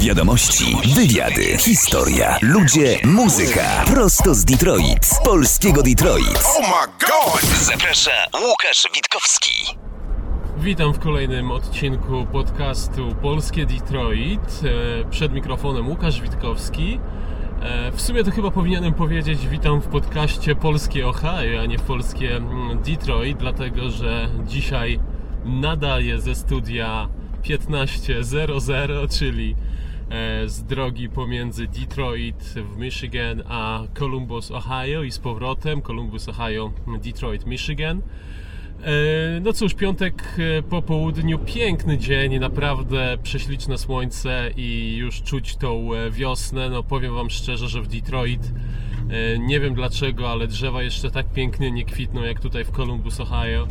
Wiadomości, wywiady, historia, ludzie, muzyka. Prosto z Detroit. Z polskiego Detroit. Oh my god! Zaprasza Łukasz Witkowski. Witam w kolejnym odcinku podcastu Polskie Detroit. E, Przed mikrofonem Łukasz Witkowski. E, W sumie to chyba powinienem powiedzieć witam w podcaście Polskie Ohio, a nie w Polskie mm, Detroit, dlatego że dzisiaj nadaję ze studia 1500, czyli e, z drogi pomiędzy Detroit w Michigan a Columbus, Ohio i z powrotem Columbus, Ohio, Detroit, Michigan. E, No cóż, piątek e, po południu, piękny dzień, naprawdę prześliczne słońce i już czuć tą wiosnę. No powiem Wam szczerze, że w Detroit nie wiem dlaczego, ale drzewa jeszcze tak pięknie nie kwitną jak tutaj w Columbus, Ohio.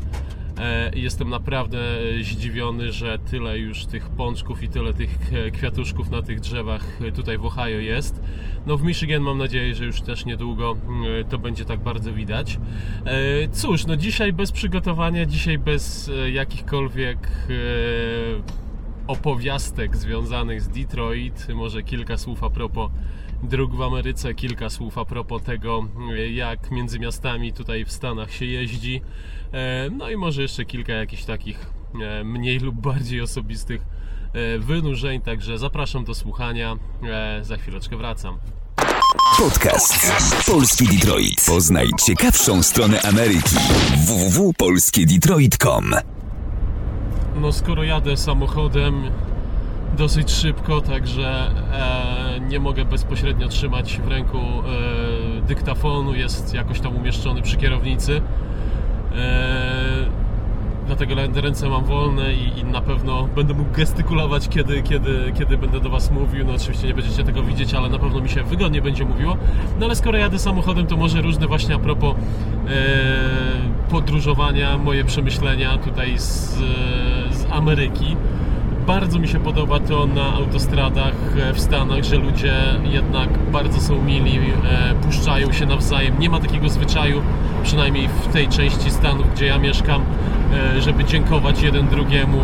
E, Jestem naprawdę e, zdziwiony, że tyle już tych pączków i tyle tych e, kwiatuszków na tych drzewach tutaj w Ohio jest. No w Michigan mam nadzieję, że już też niedługo to będzie tak bardzo widać. Cóż, no dzisiaj bez przygotowania, dzisiaj bez jakichkolwiek opowiastek związanych z Detroit, może kilka słów a propos dróg w Ameryce, kilka słów a propos tego, jak między miastami tutaj w Stanach się jeździ. E, No i może jeszcze kilka jakichś takich e, mniej lub bardziej osobistych e, wynurzeń, także zapraszam do słuchania. Za chwileczkę wracam. Podcast Polski Detroit. Poznaj ciekawszą stronę Ameryki. www.polskiedetroit.com No skoro jadę samochodem dosyć szybko, także e, nie mogę bezpośrednio trzymać w ręku e, dyktafonu, jest jakoś tam umieszczony przy kierownicy. E, dlatego ręce mam wolne i, i na pewno będę mógł gestykulować, kiedy, kiedy, kiedy będę do Was mówił. No oczywiście nie będziecie tego widzieć, ale na pewno mi się wygodnie będzie mówiło. No ale skoro jadę samochodem, to może różne właśnie a propos e, podróżowania, moje przemyślenia tutaj z, z Ameryki. Bardzo mi się podoba to na autostradach e, w Stanach, że ludzie jednak bardzo są mili, e, puszczają się nawzajem. Nie ma takiego zwyczaju, przynajmniej w tej części Stanów, gdzie ja mieszkam, e, żeby dziękować jeden drugiemu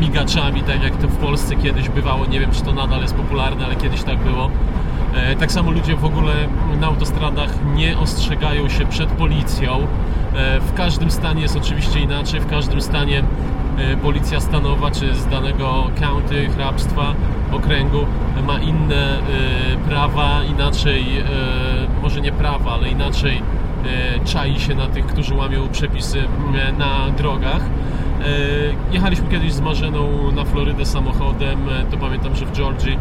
migaczami, tak jak to w Polsce kiedyś bywało. Nie wiem, czy to nadal jest popularne, ale kiedyś tak było. Tak samo ludzie w ogóle na autostradach nie ostrzegają się przed policją. W każdym stanie jest oczywiście inaczej. W każdym stanie policja stanowa czy z danego county, hrabstwa, okręgu ma inne e, prawa, inaczej, e, może nie prawa, ale inaczej czai się na tych, którzy łamią przepisy na drogach. Jechaliśmy kiedyś z Marzeną na Florydę samochodem. To pamiętam, że w Georgii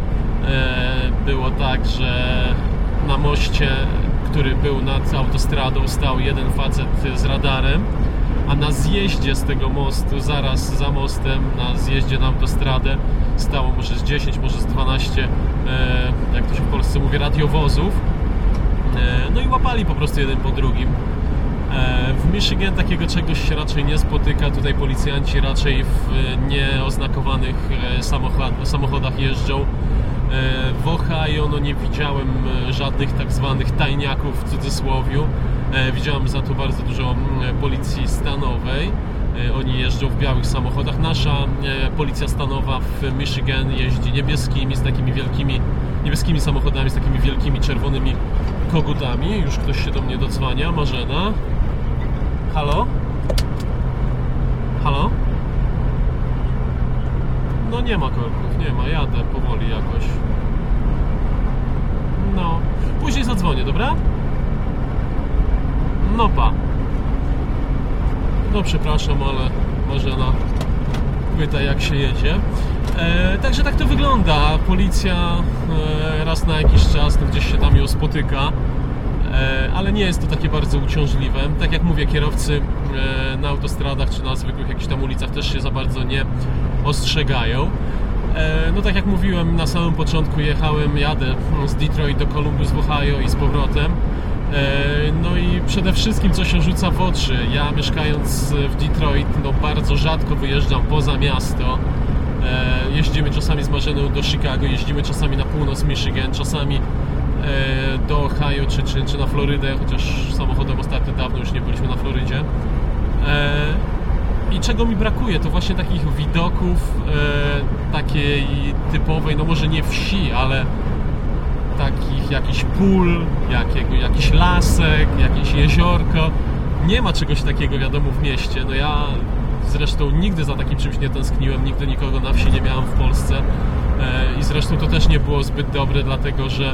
było tak, że na moście, który był nad autostradą, stał jeden facet z radarem, a na zjeździe z tego mostu, zaraz za mostem, na zjeździe na autostradę, stało może z 10, może z 12, e, jak to się w Polsce mówi, radiowozów. E, No i łapali po prostu jeden po drugim. E, W Michigan takiego czegoś się raczej nie spotyka. Tutaj policjanci raczej w nieoznakowanych samochod- samochodach jeżdżą. W Ohio no nie widziałem żadnych tak zwanych tajniaków w cudzysłowiu. E, Widziałem za to bardzo dużo mm, policji stanowej. E, Oni jeżdżą w białych samochodach. Nasza e, policja stanowa w Michigan jeździ niebieskimi, z takimi wielkimi niebieskimi samochodami, z takimi wielkimi czerwonymi kogutami. Już ktoś się do mnie dodzwania. Marzena. Halo? Halo? No nie ma korków, nie ma, jadę powoli jakoś. No, później zadzwonię, dobra? No pa. No przepraszam, ale Marzena pyta jak się jedzie. E, także tak to wygląda. Policja e, raz na jakiś czas no, gdzieś się tam ją spotyka. E, ale nie jest to takie bardzo uciążliwe. Tak jak mówię, kierowcy e, na autostradach czy na zwykłych jakichś tam ulicach też się za bardzo nie ostrzegają. E, No tak jak mówiłem na samym początku jechałem, jadę z Detroit do Columbus w Ohio i z powrotem. E, No i przede wszystkim co się rzuca w oczy, ja mieszkając w Detroit no bardzo rzadko wyjeżdżam poza miasto. E, Jeździmy czasami z Marzeną do Chicago, jeździmy czasami na północ Michigan, czasami e, do Ohio czy, czy, czy na Florydę, chociaż samochodem ostatnio dawno już nie byliśmy na Florydzie. I czego mi brakuje, to właśnie takich widoków takiej typowej, no może nie wsi, ale takich jakiś pól, jakiego, jakiś lasek, jakieś jeziorko. Nie ma czegoś takiego, wiadomo, w mieście. No ja zresztą nigdy za takim czymś nie tęskniłem, nigdy nikogo na wsi nie miałem w Polsce. E, I zresztą to też nie było zbyt dobre, dlatego że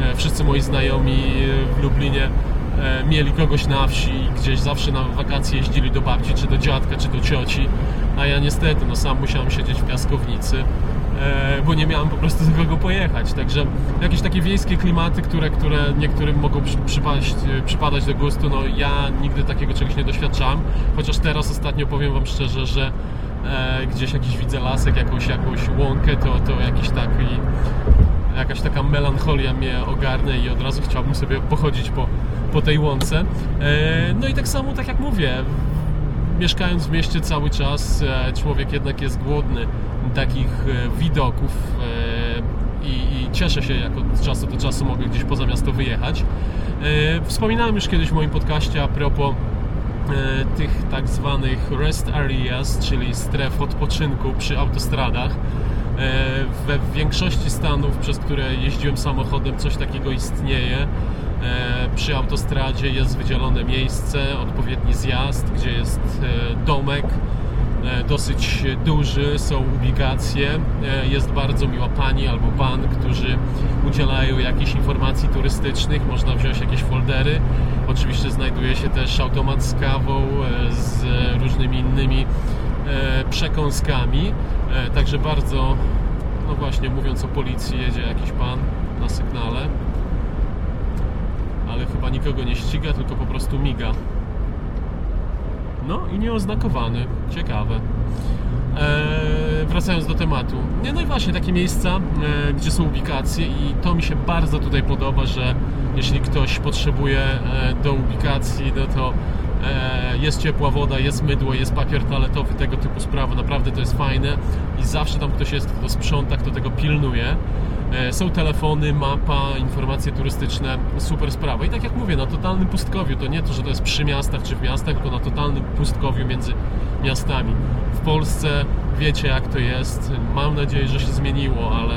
e, wszyscy moi znajomi w Lublinie e, mieli kogoś na wsi i gdzieś zawsze na wakacje jeździli do babci, czy do dziadka, czy do cioci, a ja niestety, no sam musiałem siedzieć w piaskownicy E, bo nie miałem po prostu do kogo pojechać. Także jakieś takie wiejskie klimaty, które, które niektórym mogą przypaść, e, przypadać do gustu, no ja nigdy takiego czegoś nie doświadczałem, chociaż teraz ostatnio powiem Wam szczerze, że e, gdzieś jakiś widzę lasek, jakąś, jakąś łąkę, to, to jakiś taki jakaś taka melancholia mnie ogarnę i od razu chciałbym sobie pochodzić po, po tej łące. E, no i tak samo, tak jak mówię, mieszkając w mieście cały czas, e, człowiek jednak jest głodny takich e, widoków e, i, i cieszę się, jak od czasu do czasu mogę gdzieś poza miasto wyjechać. Wspominałem już kiedyś w moim podcaście a propos tych tak zwanych rest areas, czyli stref odpoczynku przy autostradach. We większości stanów, przez które jeździłem samochodem, coś takiego istnieje. E, przy autostradzie jest wydzielone miejsce, odpowiedni zjazd, gdzie jest e, domek e, dosyć duży, są ubikacje, jest bardzo miła pani albo pan, którzy udzielają jakichś informacji turystycznych, można wziąć jakieś foldery. Oczywiście znajduje się też automat z kawą, z różnymi innymi przekąskami, także bardzo, no właśnie mówiąc o policji, jedzie jakiś pan na sygnale ale chyba nikogo nie ściga, tylko po prostu miga. No i nieoznakowany. Ciekawe. Eee, wracając do tematu. No i właśnie takie miejsca, e, gdzie są ubikacje i to mi się bardzo tutaj podoba, że jeśli ktoś potrzebuje e, do ubikacji, no to e, jest ciepła woda, jest mydło, jest papier toaletowy, tego typu sprawy. Naprawdę to jest fajne i zawsze tam ktoś jest, kto sprząta, kto tego pilnuje. E, są telefony, mapa, informacje turystyczne, super sprawa. I tak jak mówię, na totalnym pustkowiu, to nie to, że to jest przy miastach czy w miastach, tylko na totalnym pustkowiu między miastami. W Polsce wiecie jak to jest. Mam nadzieję, że się zmieniło, ale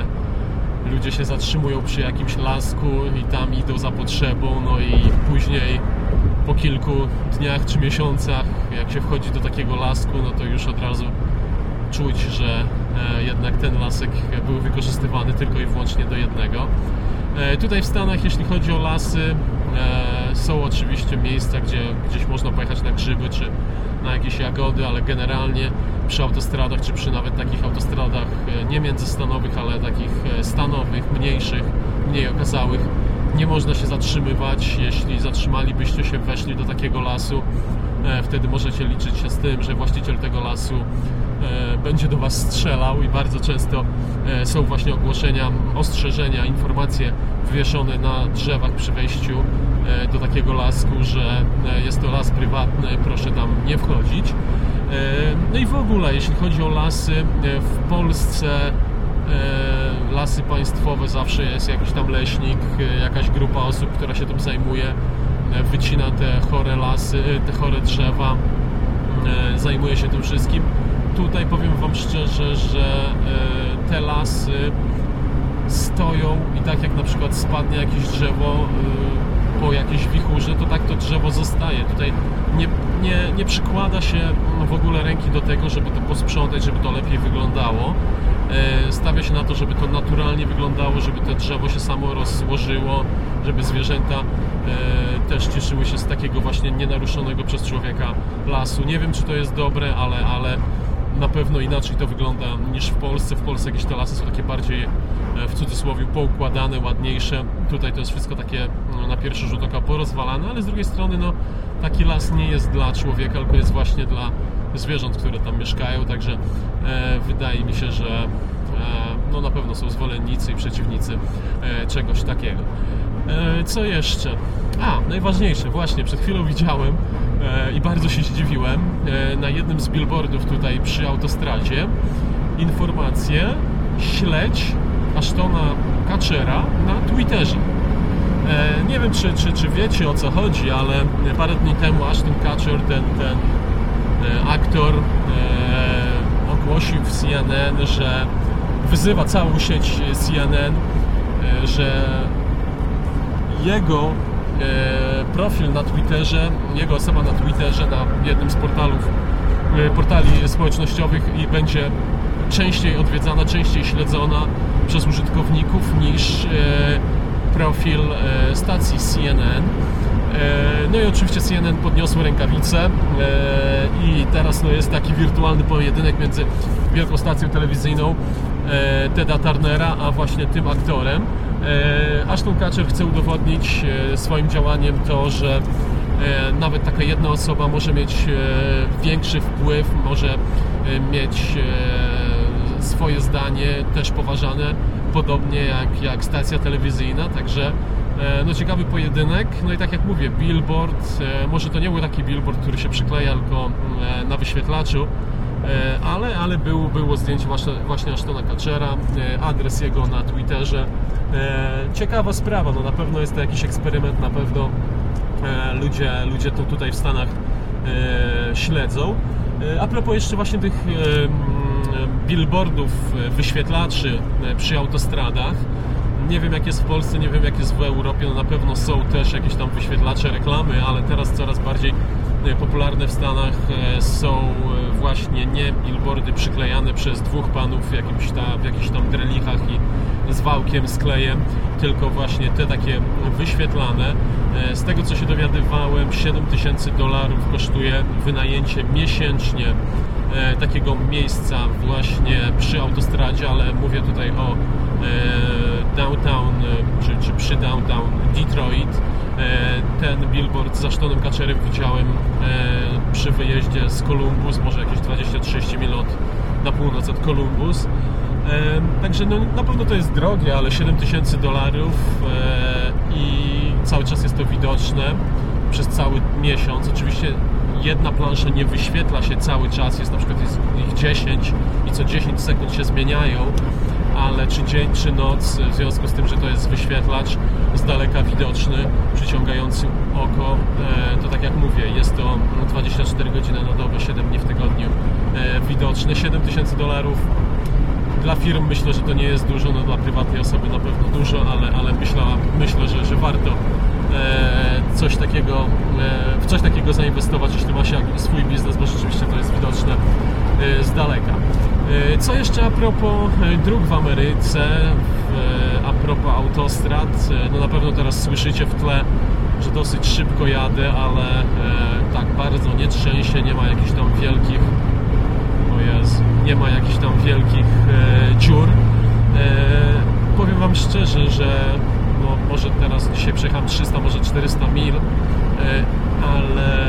ludzie się zatrzymują przy jakimś lasku i tam idą za potrzebą, no i później po kilku dniach czy miesiącach, jak się wchodzi do takiego lasku, no to już od razu czuć, że e, jednak ten lasek był wykorzystywany tylko i wyłącznie do jednego. E, tutaj w Stanach, jeśli chodzi o lasy, e, są oczywiście miejsca, gdzie gdzieś można pojechać na grzyby czy na jakieś jagody, ale generalnie przy autostradach, czy przy nawet takich autostradach nie międzystanowych, ale takich stanowych, mniejszych, mniej okazałych, nie można się zatrzymywać. Jeśli zatrzymalibyście się, weszli do takiego lasu, wtedy możecie liczyć się z tym, że właściciel tego lasu będzie do Was strzelał i bardzo często e, są właśnie ogłoszenia, ostrzeżenia, informacje wywieszone na drzewach przy wejściu e, do takiego lasku, że jest to las prywatny, proszę tam nie wchodzić. No i w ogóle, jeśli chodzi o lasy, w Polsce lasy państwowe zawsze jest jakiś tam leśnik, jakaś grupa osób, która się tym zajmuje, wycina te chore lasy, te chore drzewa, zajmuje się tym wszystkim tutaj powiem Wam szczerze, że e, te lasy stoją i tak jak na przykład spadnie jakieś drzewo e, po jakiejś wichurze, to tak to drzewo zostaje. Tutaj nie, nie, nie przykłada się w ogóle ręki do tego, żeby to posprzątać, żeby to lepiej wyglądało. E, stawia się na to, żeby to naturalnie wyglądało, żeby to drzewo się samo rozłożyło, żeby zwierzęta też cieszyły się z takiego właśnie nienaruszonego przez człowieka lasu. Nie wiem, czy to jest dobre, ale, ale na pewno inaczej to wygląda niż w Polsce. W Polsce jakieś te lasy są takie bardziej e, w cudzysłowie poukładane, ładniejsze. Tutaj to jest wszystko takie no, na pierwszy rzut oka porozwalane, ale z drugiej strony no, taki las nie jest dla człowieka, tylko jest właśnie dla zwierząt, które tam mieszkają, także e, wydaje mi się, że e, no, na pewno są zwolennicy i przeciwnicy e, czegoś takiego. E, co jeszcze? A, najważniejsze, właśnie przed chwilą widziałem e, i bardzo się zdziwiłem e, na jednym z billboardów tutaj przy autostradzie informację śledź Ashtona Kaczera na Twitterze. Nie wiem, czy, czy, czy wiecie o co chodzi, ale parę dni temu Ashton Kutcher, ten, ten aktor ogłosił w CNN, że wyzywa całą sieć CNN, że jego profil na Twitterze, jego osoba na Twitterze, na jednym z portalów, portali społecznościowych i będzie częściej odwiedzana, częściej śledzona przez użytkowników niż profil stacji CNN. No i oczywiście CNN podniosło rękawice i teraz no, jest taki wirtualny pojedynek między wielką stacją telewizyjną Teda Turnera, a właśnie tym aktorem. Ashton Kutcher chce udowodnić swoim działaniem to, że nawet taka jedna osoba może mieć większy wpływ, może mieć swoje zdanie też poważane, podobnie jak, jak stacja telewizyjna, także E, no ciekawy pojedynek, no i tak jak mówię, billboard, e, może to nie był taki billboard, który się przykleja tylko e, na wyświetlaczu, ale, ale był, było zdjęcie właśnie, właśnie Ashtona Kutchera, adres jego na Twitterze. Ciekawa sprawa, no na pewno jest to jakiś eksperyment, na pewno ludzie, ludzie to tutaj w Stanach śledzą. A propos jeszcze właśnie tych billboardów, wyświetlaczy przy autostradach, nie wiem jak jest w Polsce, nie wiem jak jest w Europie, no na pewno są też jakieś tam wyświetlacze reklamy, ale teraz coraz bardziej e, popularne w Stanach e, są e, właśnie nie billboardy przyklejane przez dwóch panów w, jakimś w jakichś tam drelichach i z wałkiem, z klejem, tylko właśnie te takie wyświetlane. Z tego co się dowiadywałem, 7000 dolarów kosztuje wynajęcie miesięcznie takiego miejsca właśnie przy autostradzie, ale mówię tutaj o downtown, e, czy, czy przy downtown Detroit. E, ten billboard z Ashtonem Kaczerem widziałem e, przy wyjeździe z Columbus, może jakieś 20-30 mil od, na północ od Columbus. Także no, na pewno to jest drogie, ale 7000 dolarów i cały czas jest to widoczne przez cały miesiąc. Oczywiście jedna plansza nie wyświetla się cały czas, jest na przykład jest ich 10 i co 10 sekund się zmieniają, ale czy dzień, czy noc, w związku z tym, że to jest wyświetlacz z daleka widoczny, przyciągający oko, e, to tak jak mówię, jest to 24 godziny na dobę, 7 dni w tygodniu e, widoczne. 7000 dolarów dla firm myślę, że to nie jest dużo, no dla prywatnej osoby na pewno dużo, ale, ale myślę, myślę że, że warto e, coś takiego, w coś takiego zainwestować, jeśli ma się swój biznes, bo rzeczywiście to jest widoczne z daleka. E, co jeszcze a propos e, dróg w Ameryce, e, a propos autostrad, no na pewno teraz słyszycie w tle, że dosyć szybko jadę, ale tak bardzo nie trzęsie, nie ma jakichś tam wielkich o Jezu, nie ma jakichś tam wielkich dziur. Powiem Wam szczerze, że no, może teraz dzisiaj przejechałem 300, może 400 mil, ale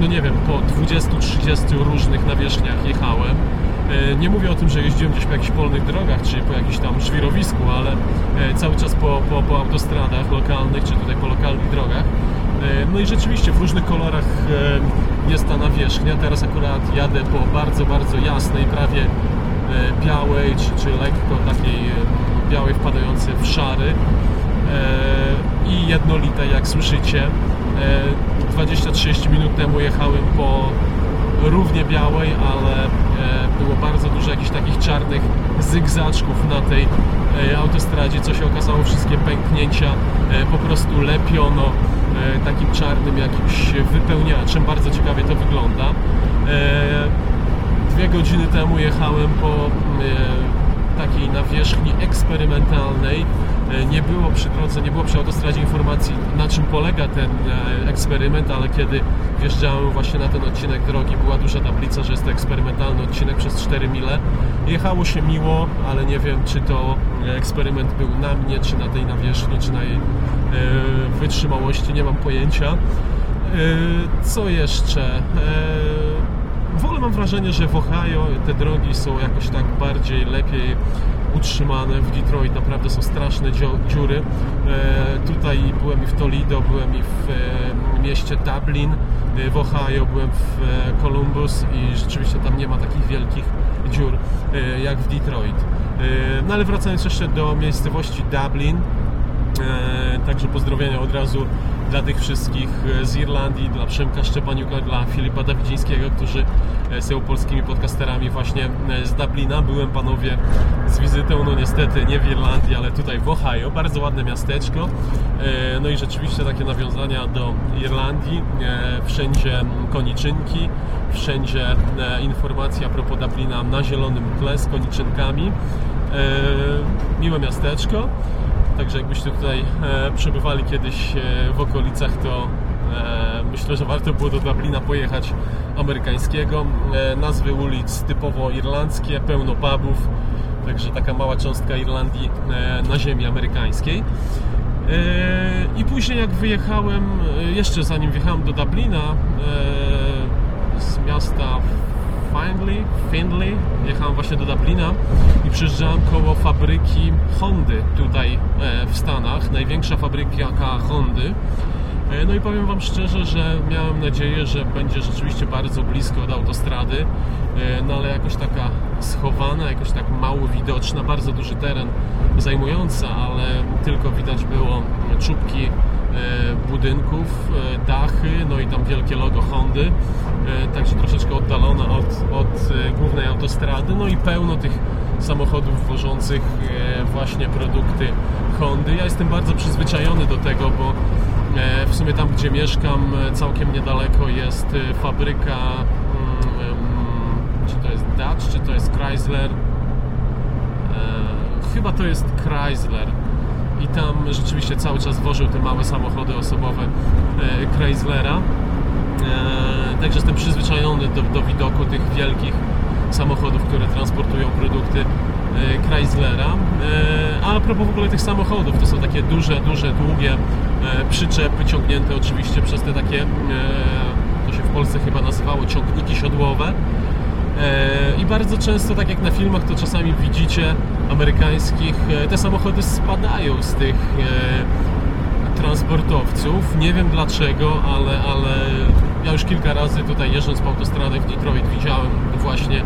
no nie wiem, po 20-30 różnych nawierzchniach jechałem nie mówię o tym, że jeździłem gdzieś po jakichś polnych drogach, czy po jakimś tam żwirowisku, ale e, cały czas po, po, po autostradach lokalnych, czy tutaj po lokalnych drogach. E, no i rzeczywiście w różnych kolorach jest ta nawierzchnia. Teraz akurat jadę po bardzo, bardzo jasnej, prawie białej, czy, czy lekko takiej białej wpadającej w szary i jednolitej, jak słyszycie. 20-30 minut temu jechałem po równie białej, ale było bardzo dużo jakichś takich czarnych zygzaczków na tej e, autostradzie, co się okazało wszystkie pęknięcia e, po prostu lepiono e, takim czarnym jakimś wypełniaczem. Bardzo ciekawie to wygląda. Dwie godziny temu jechałem po takiej nawierzchni eksperymentalnej. E, nie było przy drodze, nie było przy autostradzie informacji na czym polega ten e, eksperyment, ale kiedy wjeżdżałem właśnie na ten odcinek drogi, była duża tablica, że jest to eksperymentalny odcinek przez 4 mile. Jechało się miło, ale nie wiem, czy to eksperyment był na mnie, czy na tej nawierzchni, czy na jej e, wytrzymałości, nie mam pojęcia. Co jeszcze? w ogóle mam wrażenie, że w Ohio te drogi są jakoś tak bardziej, lepiej utrzymane. W Detroit naprawdę są straszne dziury. E, tutaj byłem i w Toledo, byłem i w e, mieście Dublin, e, w Ohio, byłem w Columbus i rzeczywiście tam nie ma takich wielkich dziur jak w Detroit. No ale wracając jeszcze do miejscowości Dublin, także pozdrowienia od razu dla tych wszystkich z Irlandii, dla Przemka Szczepaniuka, dla Filipa Dawidzińskiego, którzy są polskimi podcasterami właśnie z Dublina. Byłem panowie z wizytą, no niestety nie w Irlandii, ale tutaj w Ohio. Bardzo ładne miasteczko. No i rzeczywiście takie nawiązania do Irlandii. Wszędzie koniczynki, wszędzie informacja a propos Dublina na zielonym tle z koniczynkami. Miłe miasteczko. Także jakbyście tutaj e, przebywali kiedyś e, w okolicach, to e, myślę, że warto było do Dublina pojechać amerykańskiego. Nazwy ulic typowo irlandzkie, pełno pubów, także taka mała cząstka Irlandii na ziemi amerykańskiej. I później jak wyjechałem, jeszcze zanim wjechałem do Dublina, z miasta Findlay, Findlay, jechałem właśnie do Dublina i przyjeżdżałem koło fabryki Hondy tutaj e, w Stanach, największa fabryka Hondy. E, no i powiem Wam szczerze, że miałem nadzieję, że będzie rzeczywiście bardzo blisko od autostrady, e, no ale jakoś taka schowana, jakoś tak mało widoczna, bardzo duży teren zajmująca, ale tylko widać było czubki budynków, dachy, no i tam wielkie logo Hondy, także troszeczkę oddalona od, od głównej autostrady, no i pełno tych samochodów wożących właśnie produkty Hondy. Ja jestem bardzo przyzwyczajony do tego, bo w sumie tam, gdzie mieszkam, całkiem niedaleko jest fabryka czy to jest Dodge, czy to jest Chrysler chyba to jest Chrysler i tam rzeczywiście cały czas wożył te małe samochody osobowe e, Chryslera. E, także jestem przyzwyczajony do, do widoku tych wielkich samochodów, które transportują produkty e, Chryslera. A propos w ogóle tych samochodów, to są takie duże, duże, długie przyczepy ciągnięte oczywiście przez te takie, to się w Polsce chyba nazywało ciągniki siodłowe i bardzo często, tak jak na filmach, to czasami widzicie amerykańskich, e, te samochody spadają z tych e, transportowców. Nie wiem dlaczego, ale, ale ja już kilka razy tutaj jeżdżąc po autostradach w Detroit widziałem właśnie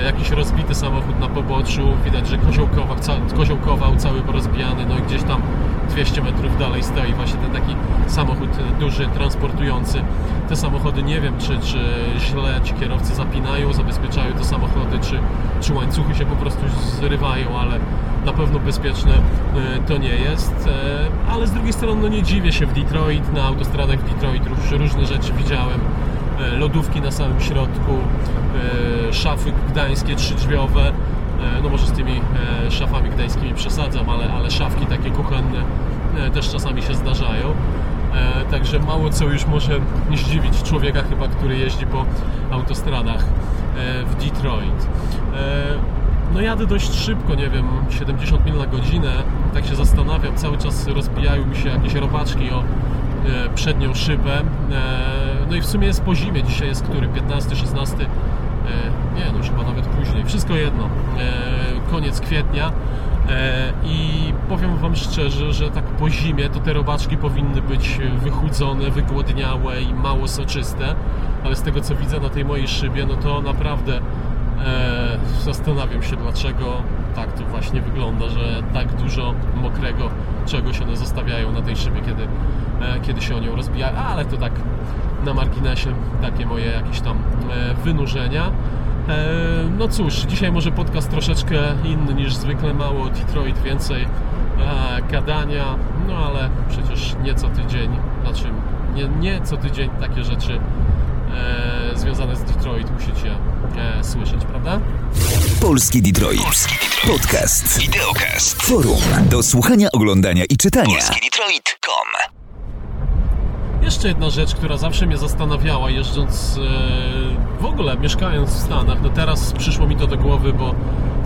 e, jakiś rozbity samochód na poboczu. Widać, że koziołkował, koziołkował cały porozbijany, no i gdzieś tam 200 metrów dalej stoi właśnie ten taki samochód duży, transportujący. Te samochody nie wiem, czy, czy źle ci kierowcy zapinają, zabezpieczają te samochody, czy, czy łańcuchy się po prostu zrywają, ale na pewno bezpieczne e, to nie jest. E, ale z drugiej strony no nie dziwię się w Detroit, na autostradach w Detroit różne rzeczy widziałem. E, lodówki na samym środku, szafy gdańskie trzydrzwiowe, E, no może z tymi e, szafami gdańskimi przesadzam, ale, ale szafki takie kuchenne e, też czasami się zdarzają. Także mało co już może zdziwić człowieka chyba, który jeździ po autostradach w Detroit. No jadę dość szybko, nie wiem, 70 mil na godzinę, tak się zastanawiam, cały czas rozbijają mi się jakieś robaczki o przednią szybę. No i w sumie jest po zimie, dzisiaj jest który? 15, 16 E, nie, no chyba nawet później, wszystko jedno, e, koniec kwietnia. E, i powiem Wam szczerze, że tak po zimie to te robaczki powinny być wychudzone, wygłodniałe i mało soczyste, ale z tego co widzę na tej mojej szybie, no to naprawdę zastanawiam się dlaczego tak to właśnie wygląda, że tak dużo mokrego czegoś one zostawiają na tej szybie, kiedy, kiedy się o nią rozbijają, ale to tak na marginesie takie moje jakieś tam e, wynurzenia. E, no cóż, dzisiaj może podcast troszeczkę inny niż zwykle, mało Detroit, więcej e, gadania, no ale przecież nie co tydzień, znaczy nie, nie co tydzień takie rzeczy związane z Detroit musicie słyszeć, prawda? Polski Detroit. Polski Detroit. Podcast. Wideocast. Forum do słuchania, oglądania i czytania. PolskiDetroit.com jeszcze jedna rzecz, która zawsze mnie zastanawiała, jeżdżąc e, w ogóle, mieszkając w Stanach. No teraz przyszło mi to do głowy, bo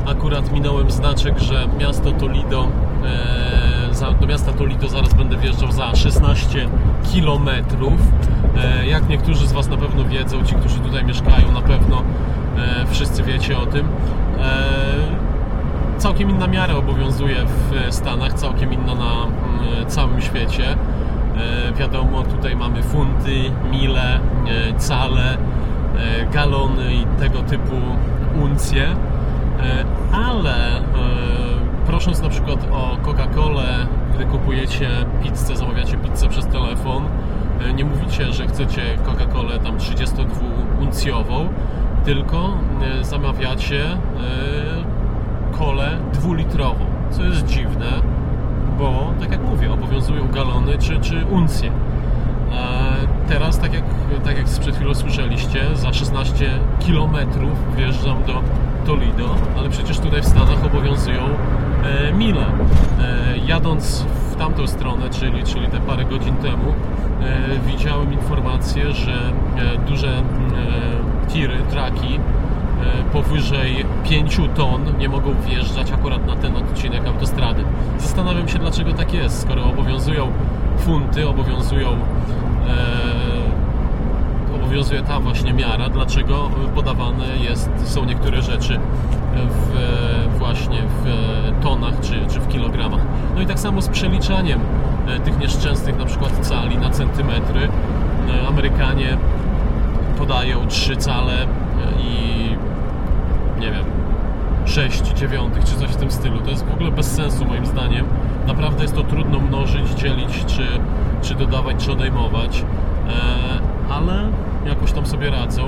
akurat minąłem znaczek, że miasto Toledo, e, do miasta Toledo zaraz będę wjeżdżał za 16 kilometrów. E, jak niektórzy z Was na pewno wiedzą, ci, którzy tutaj mieszkają, na pewno wszyscy wiecie o tym całkiem inna miara obowiązuje w Stanach, całkiem inna na mm, całym świecie. E, wiadomo, tutaj mamy funty, mile, e, cale, e, galony i tego typu uncje, ale prosząc na przykład o Coca-Colę, gdy kupujecie pizzę, zamawiacie pizzę przez telefon, nie mówicie, że chcecie Coca-Colę tam 32-uncjową, tylko zamawiacie kolę dwulitrową, co jest dziwne, bo tak jak mówię, obowiązują galony czy, czy uncje. Teraz, tak jak, tak jak przed chwilą słyszeliście, za 16 km wjeżdżam do Toledo, ale przecież tutaj w Stanach obowiązują e, mile. E, jadąc w tamtą stronę, czyli, czyli te parę godzin temu, e, widziałem informację, że e, duże e, tiry, traki e, powyżej 5 ton nie mogą wjeżdżać akurat na ten odcinek autostrady. Zastanawiam się, dlaczego tak jest, skoro obowiązują funty, obowiązują obowiązuje ta właśnie miara, dlaczego podawane jest, są niektóre rzeczy w, właśnie w tonach czy, czy w kilogramach. No i tak samo z przeliczaniem e, tych nieszczęsnych na przykład cali na centymetry. E, Amerykanie podają 3 cale e, i nie wiem 6 dziewiątych czy coś w tym stylu. To jest w ogóle bez sensu moim zdaniem. Naprawdę jest to trudno mnożyć, dzielić czy, czy dodawać, czy odejmować. Ale jakoś tam sobie radzą.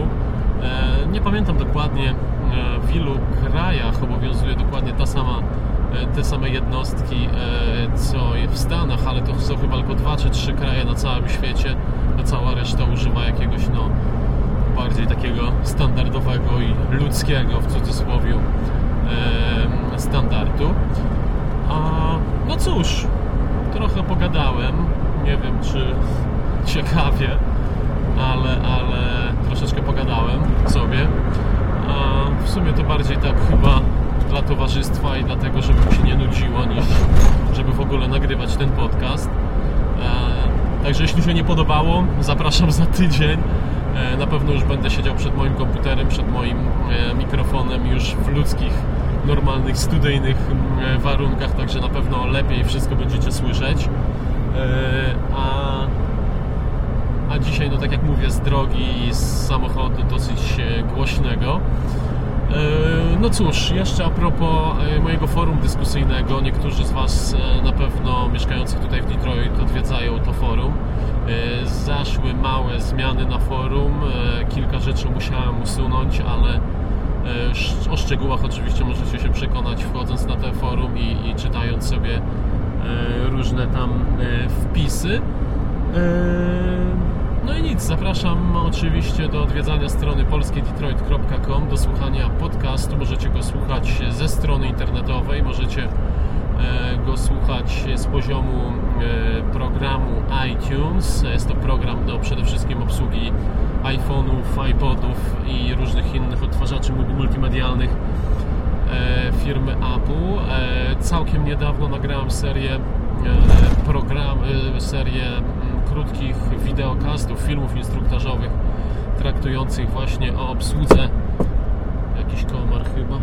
E, nie pamiętam dokładnie e, w ilu krajach obowiązuje dokładnie ta sama, e, te same jednostki co w Stanach, ale to są chyba tylko dwa czy trzy kraje na całym świecie, a cała reszta używa jakiegoś no bardziej takiego standardowego i ludzkiego w cudzysłowie standardu. A, no cóż, trochę pogadałem. Nie wiem, czy ciekawie ale, ale troszeczkę pogadałem sobie. A w sumie to bardziej tak chyba dla towarzystwa i dlatego, żeby się nie nudziło, niż żeby w ogóle nagrywać ten podcast. E, także jeśli się nie podobało, zapraszam za tydzień. E, na pewno już będę siedział przed moim komputerem, przed moim e, mikrofonem już w ludzkich, normalnych, studyjnych warunkach, także na pewno lepiej wszystko będziecie słyszeć. A a dzisiaj, no tak jak mówię, z drogi z samochodu dosyć e, głośnego. E, no cóż, jeszcze a propos e, mojego forum dyskusyjnego, niektórzy z Was na pewno mieszkających tutaj w Detroit odwiedzają to forum. Zaszły małe zmiany na forum, kilka rzeczy musiałem usunąć, ale o szczegółach oczywiście możecie się przekonać wchodząc na to forum i, i czytając sobie różne tam wpisy. No i nic, zapraszam oczywiście do odwiedzania strony polskiedetroit.com, do słuchania podcastu. Możecie go słuchać ze strony internetowej, możecie e, go słuchać z poziomu e, programu iTunes. Jest to program do przede wszystkim obsługi iPhone'ów, iPodów i różnych innych odtwarzaczy multimedialnych e, firmy Apple. Całkiem niedawno nagrałem serię program, serię krótkich wideokastów, filmów instruktażowych traktujących właśnie o obsłudze jakiś komar chyba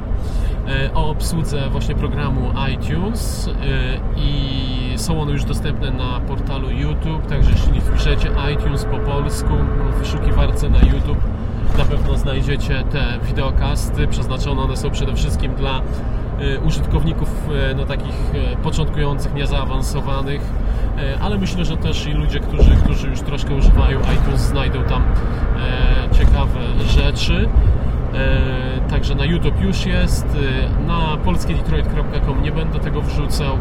e, o obsłudze właśnie programu iTunes e, i są one już dostępne na portalu YouTube, także jeśli wpiszecie iTunes po polsku w wyszukiwarce na YouTube na pewno znajdziecie te wideokasty, przeznaczone one są przede wszystkim dla użytkowników no, takich początkujących, niezaawansowanych ale myślę, że też i ludzie, którzy, którzy już troszkę używają iTunes znajdą tam ciekawe rzeczy. Także na YouTube już jest, na polskiedetroit.com nie będę tego wrzucał,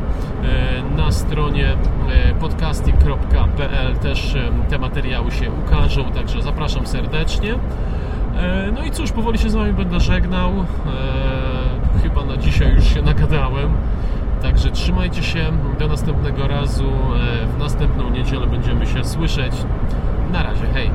na stronie podcasting.pl też te materiały się ukażą, także zapraszam serdecznie. No i cóż, powoli się z Wami będę żegnał. Chyba na dzisiaj już się nagadałem. Także trzymajcie się, do następnego razu. E, w następną niedzielę będziemy się słyszeć. Na razie, hej!